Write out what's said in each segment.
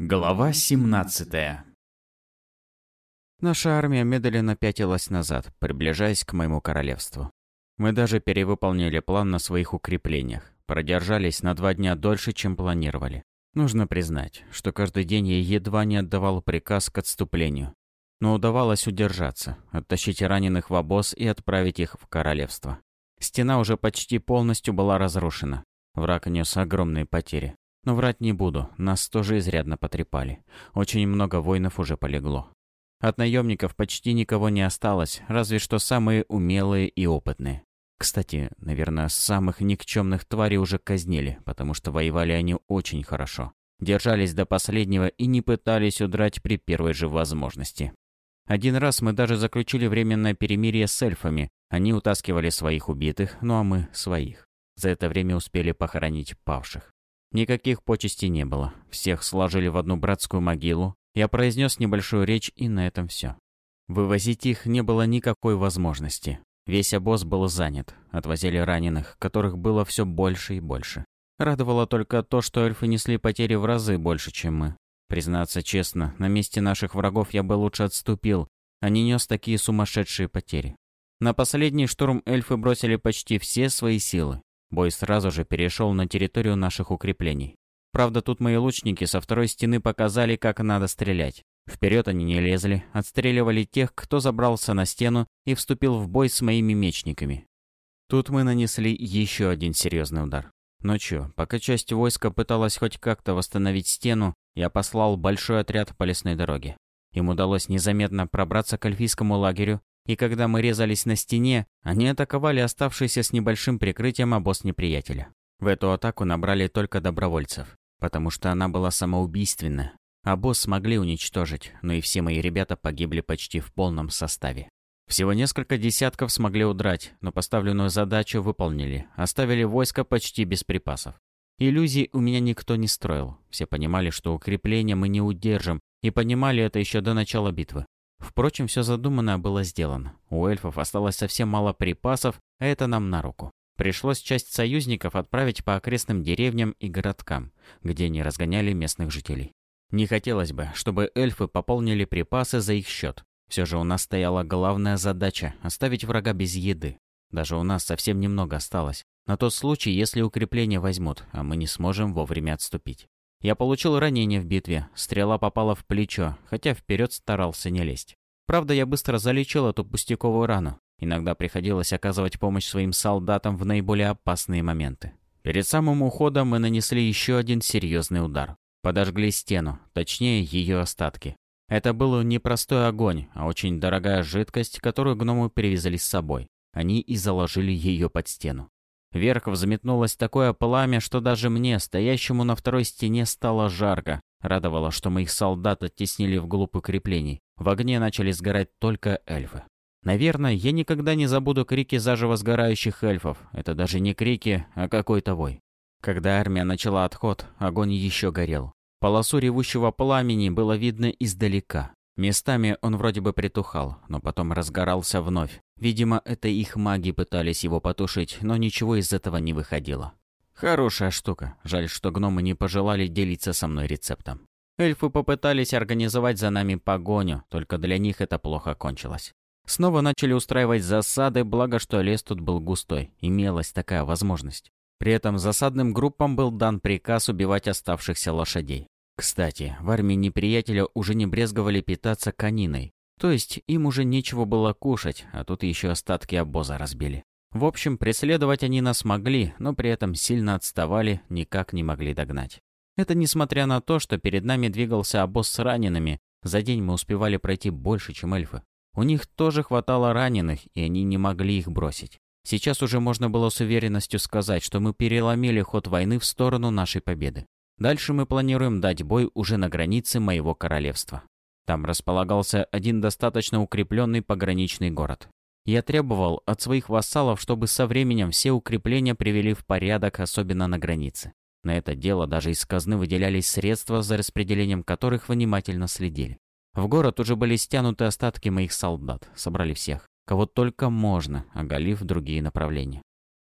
Глава 17 Наша армия медленно пятилась назад, приближаясь к моему королевству. Мы даже перевыполнили план на своих укреплениях, продержались на два дня дольше, чем планировали. Нужно признать, что каждый день я едва не отдавал приказ к отступлению. Но удавалось удержаться, оттащить раненых в обоз и отправить их в королевство. Стена уже почти полностью была разрушена. Враг нес огромные потери. Но врать не буду, нас тоже изрядно потрепали. Очень много воинов уже полегло. От наемников почти никого не осталось, разве что самые умелые и опытные. Кстати, наверное, самых никчемных тварей уже казнили, потому что воевали они очень хорошо. Держались до последнего и не пытались удрать при первой же возможности. Один раз мы даже заключили временное перемирие с эльфами. Они утаскивали своих убитых, ну а мы – своих. За это время успели похоронить павших. Никаких почестей не было. Всех сложили в одну братскую могилу. Я произнес небольшую речь, и на этом все. Вывозить их не было никакой возможности. Весь обоз был занят. Отвозили раненых, которых было все больше и больше. Радовало только то, что эльфы несли потери в разы больше, чем мы. Признаться честно, на месте наших врагов я бы лучше отступил, а не нес такие сумасшедшие потери. На последний штурм эльфы бросили почти все свои силы. Бой сразу же перешел на территорию наших укреплений. Правда, тут мои лучники со второй стены показали, как надо стрелять. Вперед они не лезли, отстреливали тех, кто забрался на стену и вступил в бой с моими мечниками. Тут мы нанесли еще один серьезный удар. Ночью, пока часть войска пыталась хоть как-то восстановить стену, я послал большой отряд по лесной дороге. Им удалось незаметно пробраться к альфийскому лагерю и когда мы резались на стене, они атаковали оставшийся с небольшим прикрытием обоз неприятеля. В эту атаку набрали только добровольцев, потому что она была самоубийственна. Обоз смогли уничтожить, но и все мои ребята погибли почти в полном составе. Всего несколько десятков смогли удрать, но поставленную задачу выполнили, оставили войско почти без припасов. Иллюзий у меня никто не строил. Все понимали, что укрепления мы не удержим, и понимали это еще до начала битвы. Впрочем, все задуманное было сделано. У эльфов осталось совсем мало припасов, а это нам на руку. Пришлось часть союзников отправить по окрестным деревням и городкам, где не разгоняли местных жителей. Не хотелось бы, чтобы эльфы пополнили припасы за их счет. Все же у нас стояла главная задача – оставить врага без еды. Даже у нас совсем немного осталось. На тот случай, если укрепления возьмут, а мы не сможем вовремя отступить. Я получил ранение в битве, стрела попала в плечо, хотя вперед старался не лезть. Правда, я быстро залечил эту пустяковую рану. Иногда приходилось оказывать помощь своим солдатам в наиболее опасные моменты. Перед самым уходом мы нанесли еще один серьезный удар. Подожгли стену, точнее ее остатки. Это был не простой огонь, а очень дорогая жидкость, которую гномы перевезли с собой. Они и заложили ее под стену. Вверх взметнулось такое пламя, что даже мне, стоящему на второй стене, стало жарко. Радовало, что моих солдат оттеснили вглубь укреплений. В огне начали сгорать только эльфы. Наверное, я никогда не забуду крики заживо сгорающих эльфов. Это даже не крики, а какой-то вой. Когда армия начала отход, огонь еще горел. Полосу ревущего пламени было видно издалека. Местами он вроде бы притухал, но потом разгорался вновь. Видимо, это их маги пытались его потушить, но ничего из этого не выходило. Хорошая штука. Жаль, что гномы не пожелали делиться со мной рецептом. Эльфы попытались организовать за нами погоню, только для них это плохо кончилось. Снова начали устраивать засады, благо что лес тут был густой, имелась такая возможность. При этом засадным группам был дан приказ убивать оставшихся лошадей. Кстати, в армии неприятеля уже не брезговали питаться кониной. То есть им уже нечего было кушать, а тут еще остатки обоза разбили. В общем, преследовать они нас могли, но при этом сильно отставали, никак не могли догнать. Это несмотря на то, что перед нами двигался обоз с ранеными, за день мы успевали пройти больше, чем эльфы. У них тоже хватало раненых, и они не могли их бросить. Сейчас уже можно было с уверенностью сказать, что мы переломили ход войны в сторону нашей победы. Дальше мы планируем дать бой уже на границе моего королевства. Там располагался один достаточно укрепленный пограничный город. Я требовал от своих вассалов, чтобы со временем все укрепления привели в порядок, особенно на границе. На это дело даже из казны выделялись средства, за распределением которых внимательно следили. В город уже были стянуты остатки моих солдат, собрали всех, кого только можно, оголив другие направления.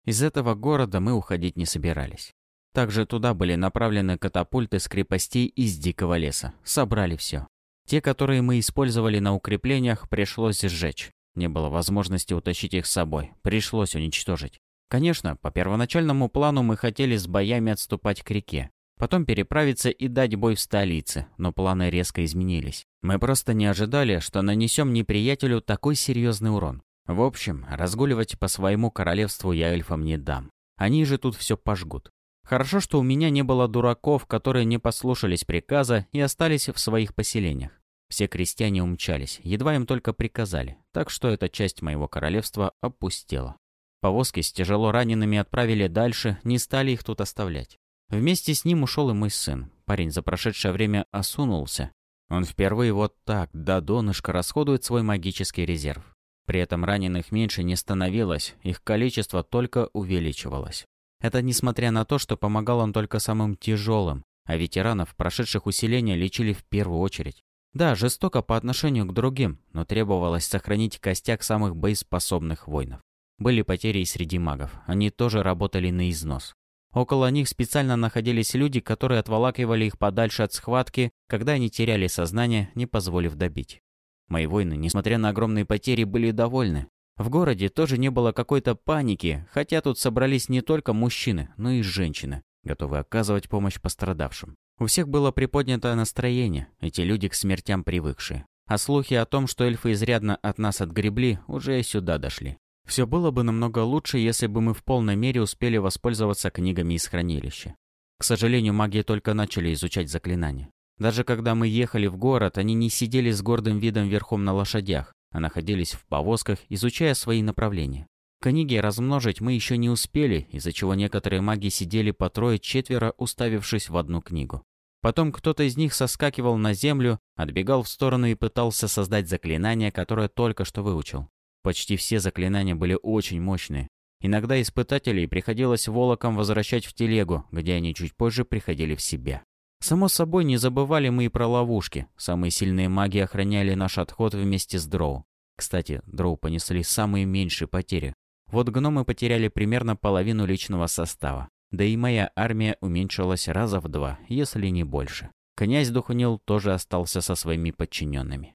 Из этого города мы уходить не собирались. Также туда были направлены катапульты с крепостей из дикого леса. Собрали все. Те, которые мы использовали на укреплениях, пришлось сжечь. Не было возможности утащить их с собой. Пришлось уничтожить. Конечно, по первоначальному плану мы хотели с боями отступать к реке. Потом переправиться и дать бой в столице, но планы резко изменились. Мы просто не ожидали, что нанесем неприятелю такой серьезный урон. В общем, разгуливать по своему королевству я эльфам не дам. Они же тут все пожгут. Хорошо, что у меня не было дураков, которые не послушались приказа и остались в своих поселениях. Все крестьяне умчались, едва им только приказали, так что эта часть моего королевства опустела. Повозки с тяжело ранеными отправили дальше, не стали их тут оставлять. Вместе с ним ушел и мой сын. Парень за прошедшее время осунулся. Он впервые вот так до донышка расходует свой магический резерв. При этом раненых меньше не становилось, их количество только увеличивалось. Это несмотря на то, что помогал он только самым тяжелым, а ветеранов, прошедших усиления, лечили в первую очередь. Да, жестоко по отношению к другим, но требовалось сохранить костяк самых боеспособных воинов. Были потери и среди магов, они тоже работали на износ. Около них специально находились люди, которые отволакивали их подальше от схватки, когда они теряли сознание, не позволив добить. Мои воины, несмотря на огромные потери, были довольны. В городе тоже не было какой-то паники, хотя тут собрались не только мужчины, но и женщины, готовые оказывать помощь пострадавшим. У всех было приподнятое настроение, эти люди к смертям привыкшие. А слухи о том, что эльфы изрядно от нас отгребли, уже и сюда дошли. Все было бы намного лучше, если бы мы в полной мере успели воспользоваться книгами из хранилища. К сожалению, маги только начали изучать заклинания. Даже когда мы ехали в город, они не сидели с гордым видом верхом на лошадях, а находились в повозках, изучая свои направления. Книги размножить мы еще не успели, из-за чего некоторые маги сидели по трое-четверо, уставившись в одну книгу. Потом кто-то из них соскакивал на землю, отбегал в сторону и пытался создать заклинание, которое только что выучил. Почти все заклинания были очень мощные. Иногда испытателей приходилось волоком возвращать в телегу, где они чуть позже приходили в себя. Само собой, не забывали мы и про ловушки. Самые сильные маги охраняли наш отход вместе с дроу. Кстати, дроу понесли самые меньшие потери. Вот гномы потеряли примерно половину личного состава. Да и моя армия уменьшилась раза в два, если не больше. Князь Духунил тоже остался со своими подчиненными.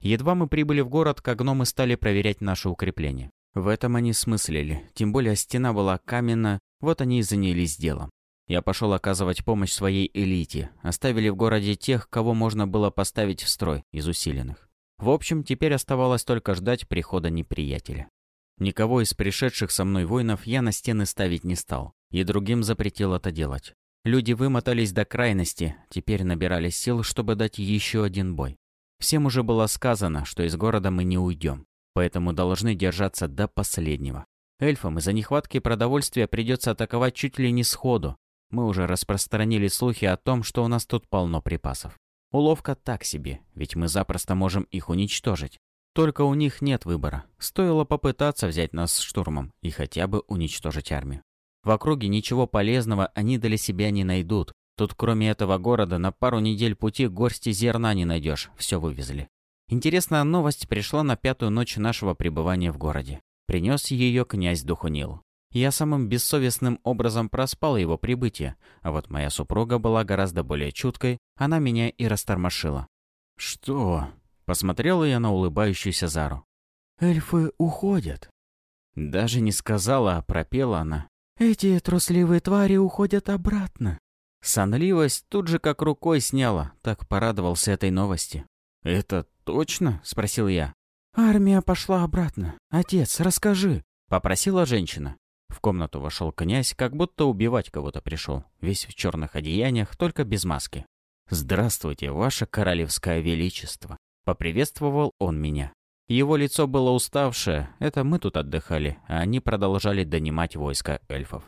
Едва мы прибыли в город, как гномы стали проверять наши укрепления. В этом они смыслили, тем более стена была каменная, вот они и занялись делом. Я пошел оказывать помощь своей элите, оставили в городе тех, кого можно было поставить в строй из усиленных. В общем, теперь оставалось только ждать прихода неприятеля. Никого из пришедших со мной воинов я на стены ставить не стал, и другим запретил это делать. Люди вымотались до крайности, теперь набирали сил, чтобы дать еще один бой. Всем уже было сказано, что из города мы не уйдем, поэтому должны держаться до последнего. Эльфам из-за нехватки продовольствия придется атаковать чуть ли не сходу. Мы уже распространили слухи о том, что у нас тут полно припасов. Уловка так себе, ведь мы запросто можем их уничтожить. Только у них нет выбора. Стоило попытаться взять нас штурмом и хотя бы уничтожить армию. В округе ничего полезного они для себя не найдут, Тут кроме этого города на пару недель пути горсти зерна не найдешь, все вывезли. Интересная новость пришла на пятую ночь нашего пребывания в городе. Принес ее князь Духунил. Я самым бессовестным образом проспал его прибытие, а вот моя супруга была гораздо более чуткой, она меня и растормошила. «Что?» – посмотрела я на улыбающуюся Зару. «Эльфы уходят». Даже не сказала, а пропела она. «Эти трусливые твари уходят обратно». Сонливость тут же как рукой сняла, так порадовался этой новости. «Это точно?» – спросил я. «Армия пошла обратно. Отец, расскажи», – попросила женщина. В комнату вошел князь, как будто убивать кого-то пришел, весь в черных одеяниях, только без маски. «Здравствуйте, ваше королевское величество!» – поприветствовал он меня. Его лицо было уставшее, это мы тут отдыхали, а они продолжали донимать войска эльфов.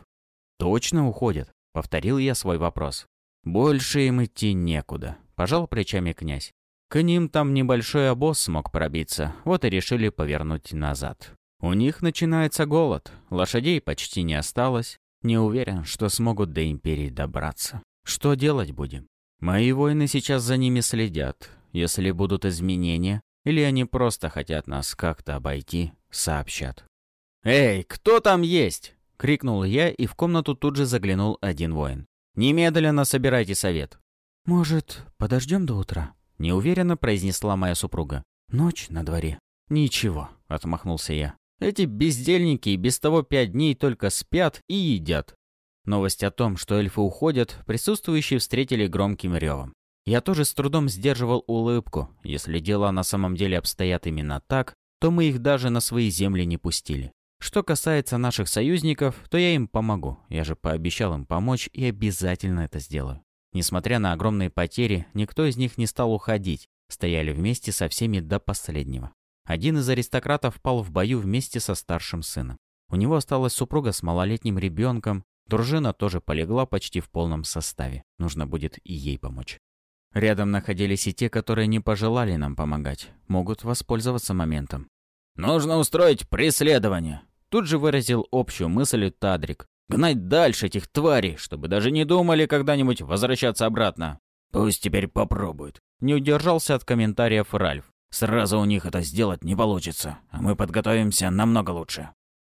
«Точно уходят?» Повторил я свой вопрос. «Больше им идти некуда», – пожал плечами князь. К ним там небольшой обоз смог пробиться, вот и решили повернуть назад. У них начинается голод, лошадей почти не осталось. Не уверен, что смогут до Империи добраться. Что делать будем? Мои воины сейчас за ними следят. Если будут изменения, или они просто хотят нас как-то обойти, сообщат. «Эй, кто там есть?» крикнул я, и в комнату тут же заглянул один воин. «Немедленно собирайте совет!» «Может, подождем до утра?» – неуверенно произнесла моя супруга. «Ночь на дворе». «Ничего», – отмахнулся я. «Эти бездельники и без того пять дней только спят и едят». Новость о том, что эльфы уходят, присутствующие встретили громким ревом. Я тоже с трудом сдерживал улыбку. Если дела на самом деле обстоят именно так, то мы их даже на свои земли не пустили. Что касается наших союзников, то я им помогу. Я же пообещал им помочь и обязательно это сделаю. Несмотря на огромные потери, никто из них не стал уходить. Стояли вместе со всеми до последнего. Один из аристократов пал в бою вместе со старшим сыном. У него осталась супруга с малолетним ребенком. Дружина тоже полегла почти в полном составе. Нужно будет и ей помочь. Рядом находились и те, которые не пожелали нам помогать. Могут воспользоваться моментом. «Нужно устроить преследование!» Тут же выразил общую мысль Тадрик. «Гнать дальше этих тварей, чтобы даже не думали когда-нибудь возвращаться обратно!» «Пусть теперь попробуют!» Не удержался от комментариев Ральф. «Сразу у них это сделать не получится, а мы подготовимся намного лучше!»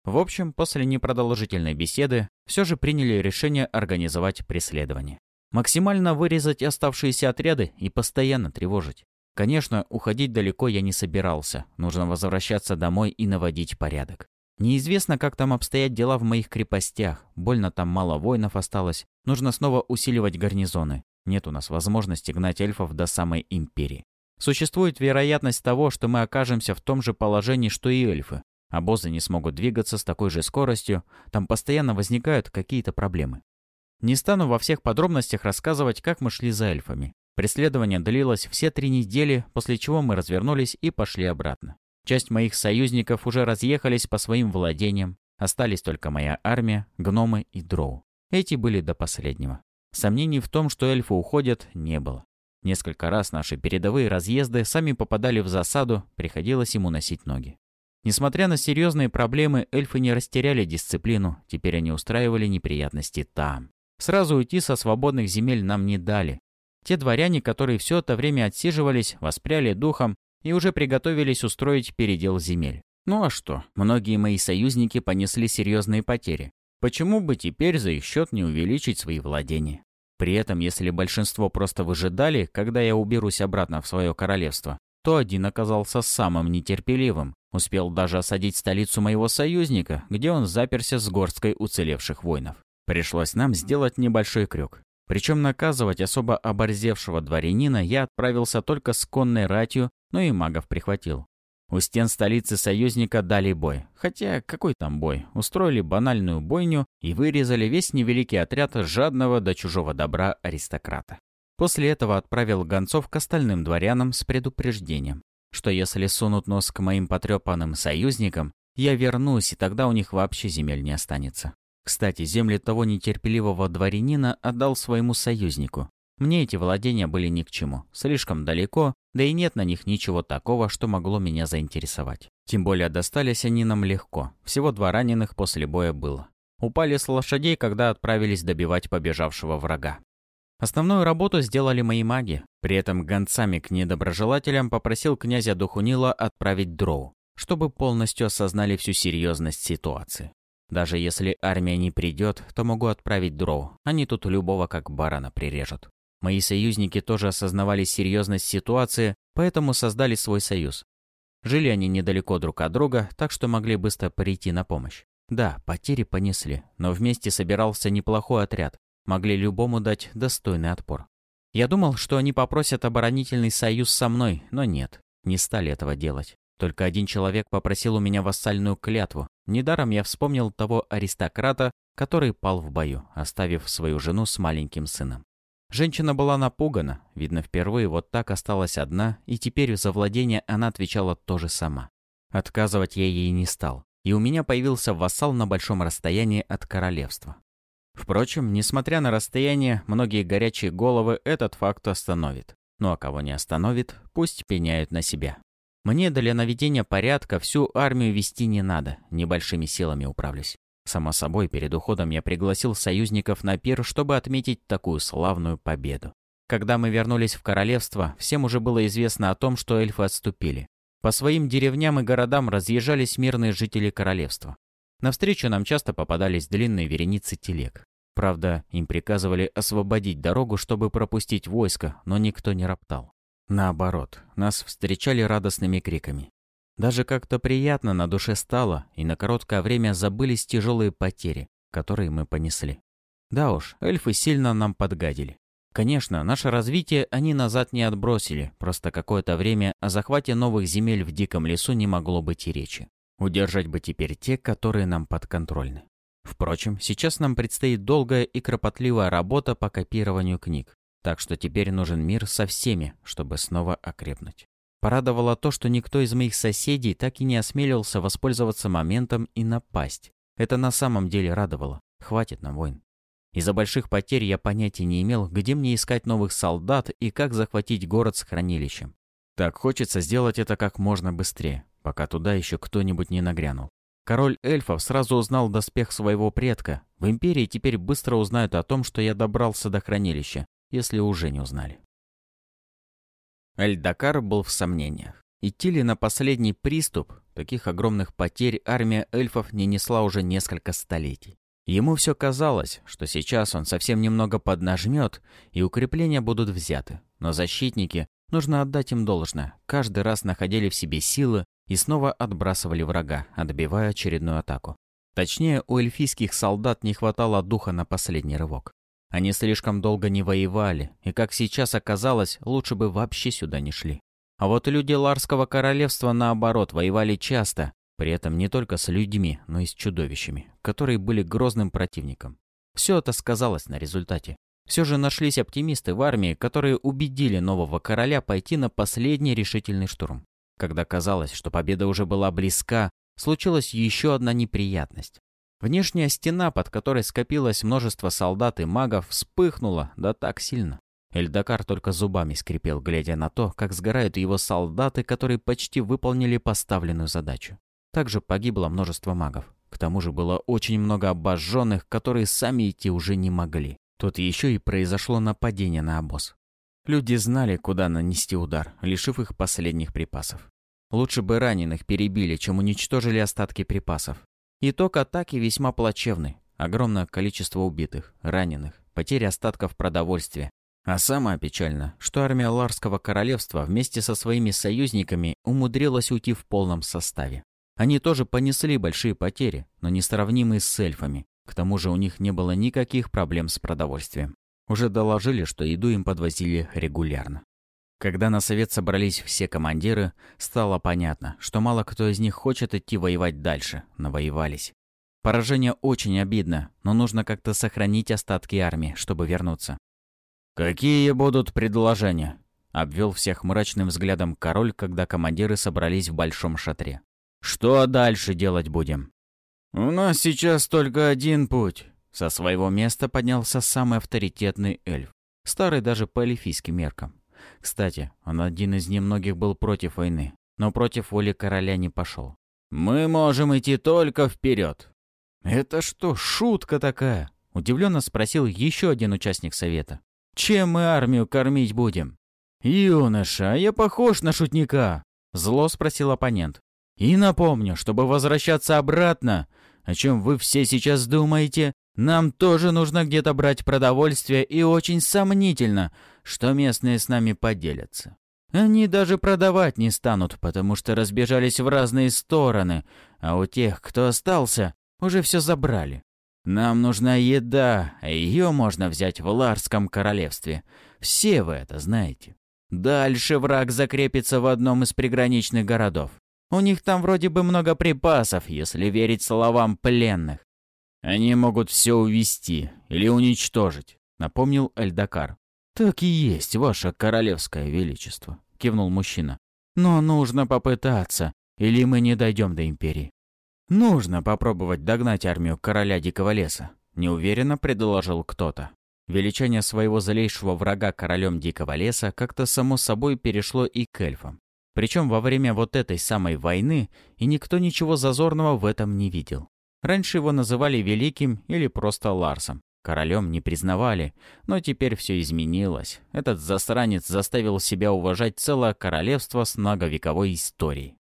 В общем, после непродолжительной беседы все же приняли решение организовать преследование. Максимально вырезать оставшиеся отряды и постоянно тревожить. Конечно, уходить далеко я не собирался. Нужно возвращаться домой и наводить порядок. Неизвестно, как там обстоят дела в моих крепостях. Больно там мало воинов осталось. Нужно снова усиливать гарнизоны. Нет у нас возможности гнать эльфов до самой империи. Существует вероятность того, что мы окажемся в том же положении, что и эльфы. Обозы не смогут двигаться с такой же скоростью, там постоянно возникают какие-то проблемы. Не стану во всех подробностях рассказывать, как мы шли за эльфами. Преследование длилось все три недели, после чего мы развернулись и пошли обратно. Часть моих союзников уже разъехались по своим владениям, остались только моя армия, гномы и дроу. Эти были до последнего. Сомнений в том, что эльфы уходят, не было. Несколько раз наши передовые разъезды сами попадали в засаду, приходилось ему носить ноги. Несмотря на серьезные проблемы, эльфы не растеряли дисциплину, теперь они устраивали неприятности там. Сразу уйти со свободных земель нам не дали. Те дворяне, которые все это время отсиживались, воспряли духом и уже приготовились устроить передел земель. Ну а что, многие мои союзники понесли серьезные потери. Почему бы теперь за их счет не увеличить свои владения? При этом, если большинство просто выжидали, когда я уберусь обратно в свое королевство, то один оказался самым нетерпеливым. Успел даже осадить столицу моего союзника, где он заперся с горсткой уцелевших воинов. Пришлось нам сделать небольшой крюк. Причем наказывать особо оборзевшего дворянина я отправился только с конной ратью, но и магов прихватил. У стен столицы союзника дали бой. Хотя какой там бой? Устроили банальную бойню и вырезали весь невеликий отряд жадного до чужого добра аристократа. После этого отправил гонцов к остальным дворянам с предупреждением, что если сунут нос к моим потрепанным союзникам, я вернусь, и тогда у них вообще земель не останется. Кстати, земли того нетерпеливого дворянина отдал своему союзнику. Мне эти владения были ни к чему, слишком далеко, да и нет на них ничего такого, что могло меня заинтересовать. Тем более достались они нам легко, всего два раненых после боя было. Упали с лошадей, когда отправились добивать побежавшего врага. Основную работу сделали мои маги. При этом гонцами к недоброжелателям попросил князя Духунила отправить дроу, чтобы полностью осознали всю серьезность ситуации. Даже если армия не придет, то могу отправить дроу. Они тут любого как барана прирежут. Мои союзники тоже осознавали серьезность ситуации, поэтому создали свой союз. Жили они недалеко друг от друга, так что могли быстро прийти на помощь. Да, потери понесли, но вместе собирался неплохой отряд. Могли любому дать достойный отпор. Я думал, что они попросят оборонительный союз со мной, но нет, не стали этого делать. Только один человек попросил у меня вассальную клятву. Недаром я вспомнил того аристократа, который пал в бою, оставив свою жену с маленьким сыном. Женщина была напугана, видно, впервые вот так осталась одна, и теперь за владение она отвечала тоже сама. Отказывать я ей не стал, и у меня появился вассал на большом расстоянии от королевства. Впрочем, несмотря на расстояние, многие горячие головы этот факт остановит. Ну а кого не остановит, пусть пеняют на себя. Мне для наведения порядка всю армию вести не надо, небольшими силами управлюсь. Само собой, перед уходом я пригласил союзников на пир, чтобы отметить такую славную победу. Когда мы вернулись в королевство, всем уже было известно о том, что эльфы отступили. По своим деревням и городам разъезжались мирные жители королевства. Навстречу нам часто попадались длинные вереницы телег. Правда, им приказывали освободить дорогу, чтобы пропустить войско, но никто не роптал. Наоборот, нас встречали радостными криками. Даже как-то приятно на душе стало, и на короткое время забылись тяжелые потери, которые мы понесли. Да уж, эльфы сильно нам подгадили. Конечно, наше развитие они назад не отбросили, просто какое-то время о захвате новых земель в диком лесу не могло быть и речи. Удержать бы теперь те, которые нам подконтрольны. Впрочем, сейчас нам предстоит долгая и кропотливая работа по копированию книг, так что теперь нужен мир со всеми, чтобы снова окрепнуть. Порадовало то, что никто из моих соседей так и не осмелился воспользоваться моментом и напасть. Это на самом деле радовало. Хватит нам войн. Из-за больших потерь я понятия не имел, где мне искать новых солдат и как захватить город с хранилищем. Так хочется сделать это как можно быстрее, пока туда еще кто-нибудь не нагрянул. Король эльфов сразу узнал доспех своего предка. В Империи теперь быстро узнают о том, что я добрался до хранилища, если уже не узнали. Эльдакар был в сомнениях. Идти ли на последний приступ? Таких огромных потерь армия эльфов не несла уже несколько столетий. Ему все казалось, что сейчас он совсем немного поднажмет, и укрепления будут взяты. Но защитники, нужно отдать им должное, каждый раз находили в себе силы и снова отбрасывали врага, отбивая очередную атаку. Точнее, у эльфийских солдат не хватало духа на последний рывок. Они слишком долго не воевали, и, как сейчас оказалось, лучше бы вообще сюда не шли. А вот люди Ларского королевства, наоборот, воевали часто, при этом не только с людьми, но и с чудовищами, которые были грозным противником. Все это сказалось на результате. Все же нашлись оптимисты в армии, которые убедили нового короля пойти на последний решительный штурм. Когда казалось, что победа уже была близка, случилась еще одна неприятность. Внешняя стена, под которой скопилось множество солдат и магов, вспыхнула, да так сильно. Эльдакар только зубами скрипел, глядя на то, как сгорают его солдаты, которые почти выполнили поставленную задачу. Также погибло множество магов. К тому же было очень много обожженных, которые сами идти уже не могли. Тут еще и произошло нападение на обоз. Люди знали, куда нанести удар, лишив их последних припасов. Лучше бы раненых перебили, чем уничтожили остатки припасов. Итог атаки весьма плачевный. Огромное количество убитых, раненых, потери остатков продовольствия. А самое печальное, что армия Ларского королевства вместе со своими союзниками умудрилась уйти в полном составе. Они тоже понесли большие потери, но не сравнимые с эльфами. К тому же у них не было никаких проблем с продовольствием. Уже доложили, что еду им подвозили регулярно. Когда на совет собрались все командиры, стало понятно, что мало кто из них хочет идти воевать дальше, навоевались. Поражение очень обидно, но нужно как-то сохранить остатки армии, чтобы вернуться. «Какие будут предложения?» — обвел всех мрачным взглядом король, когда командиры собрались в большом шатре. Что дальше делать будем? У нас сейчас только один путь. Со своего места поднялся самый авторитетный эльф. Старый даже по эльфийским меркам. Кстати, он один из немногих был против войны, но против воли короля не пошел. «Мы можем идти только вперед!» «Это что, шутка такая?» – удивленно спросил еще один участник совета. «Чем мы армию кормить будем?» «Юноша, я похож на шутника?» – зло спросил оппонент. И напомню, чтобы возвращаться обратно, о чем вы все сейчас думаете, нам тоже нужно где-то брать продовольствие, и очень сомнительно, что местные с нами поделятся. Они даже продавать не станут, потому что разбежались в разные стороны, а у тех, кто остался, уже все забрали. Нам нужна еда, а ее можно взять в Ларском королевстве. Все вы это знаете. Дальше враг закрепится в одном из приграничных городов. У них там вроде бы много припасов, если верить словам пленных. Они могут все увести или уничтожить, напомнил Эльдакар. Так и есть, ваше королевское величество, кивнул мужчина. Но нужно попытаться, или мы не дойдем до империи. Нужно попробовать догнать армию короля Дикого леса, неуверенно предложил кто-то. Величание своего злейшего врага королем Дикого леса как-то само собой перешло и к эльфам. Причем во время вот этой самой войны, и никто ничего зазорного в этом не видел. Раньше его называли Великим или просто Ларсом. Королем не признавали, но теперь все изменилось. Этот засранец заставил себя уважать целое королевство с многовековой историей.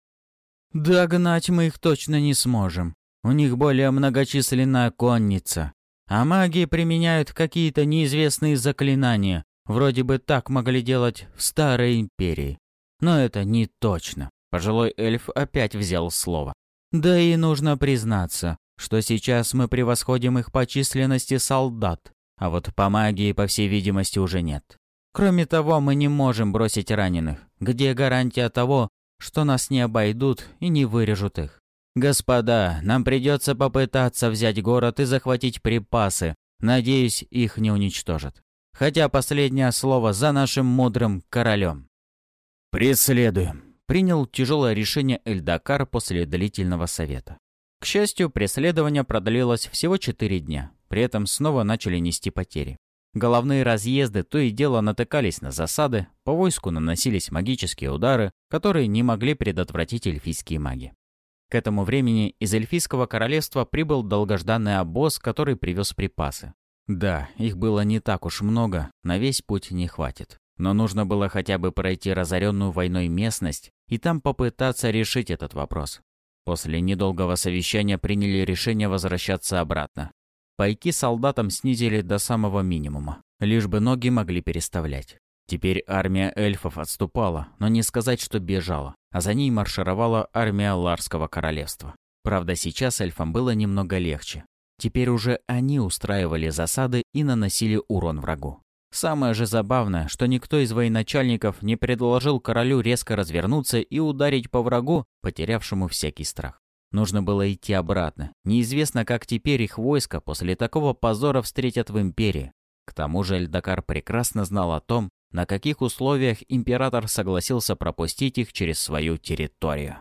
«Догнать мы их точно не сможем», — У них более многочисленная конница. А маги применяют какие-то неизвестные заклинания. Вроде бы так могли делать в Старой Империи. Но это не точно. Пожилой эльф опять взял слово. Да и нужно признаться, что сейчас мы превосходим их по численности солдат, а вот по магии, по всей видимости, уже нет. Кроме того, мы не можем бросить раненых. Где гарантия того, что нас не обойдут и не вырежут их? Господа, нам придется попытаться взять город и захватить припасы. Надеюсь, их не уничтожат. Хотя последнее слово за нашим мудрым королем. «Преследуем», — принял тяжелое решение Эльдакар после длительного совета. К счастью, преследование продлилось всего четыре дня. При этом снова начали нести потери. Головные разъезды то и дело натыкались на засады, по войску наносились магические удары, которые не могли предотвратить эльфийские маги. К этому времени из эльфийского королевства прибыл долгожданный обоз, который привез припасы. Да, их было не так уж много, на весь путь не хватит. Но нужно было хотя бы пройти разоренную войной местность и там попытаться решить этот вопрос. После недолгого совещания приняли решение возвращаться обратно. Пайки солдатам снизили до самого минимума, лишь бы ноги могли переставлять. Теперь армия эльфов отступала, но не сказать, что бежала, а за ней маршировала армия Ларского королевства. Правда, сейчас эльфам было немного легче. Теперь уже они устраивали засады и наносили урон врагу. Самое же забавное, что никто из военачальников не предложил королю резко развернуться и ударить по врагу, потерявшему всякий страх. Нужно было идти обратно. Неизвестно, как теперь их войско после такого позора встретят в Империи. К тому же Эльдакар прекрасно знал о том, на каких условиях император согласился пропустить их через свою территорию.